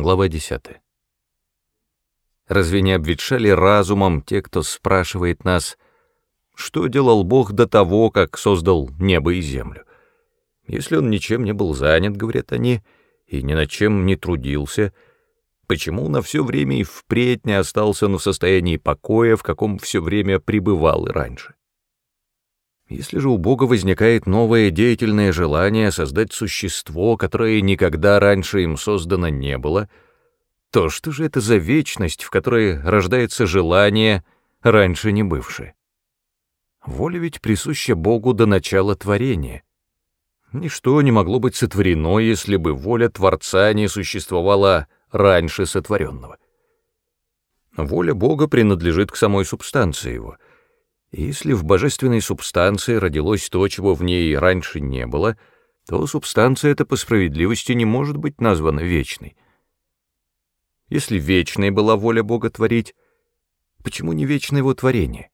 Глава 10. Разве не обветшали разумом те, кто спрашивает нас, что делал Бог до того, как создал небо и землю? Если он ничем не был занят, говорят они, и ни над чем не трудился, почему на все время и впредь не остался он в состоянии покоя, в каком все время пребывал и раньше? Если же у Бога возникает новое деятельное желание создать существо, которое никогда раньше им создано не было, то что же это за вечность, в которой рождается желание, раньше не бывшее? Воля ведь присуща Богу до начала творения. Ничто не могло быть сотворено, если бы воля Творца не существовала раньше сотворенного. Воля Бога принадлежит к самой субстанции его — если в божественной субстанции родилось то, чего в ней раньше не было, то субстанция эта по справедливости не может быть названа вечной. Если вечной была воля Бога творить, почему не вечно его творение?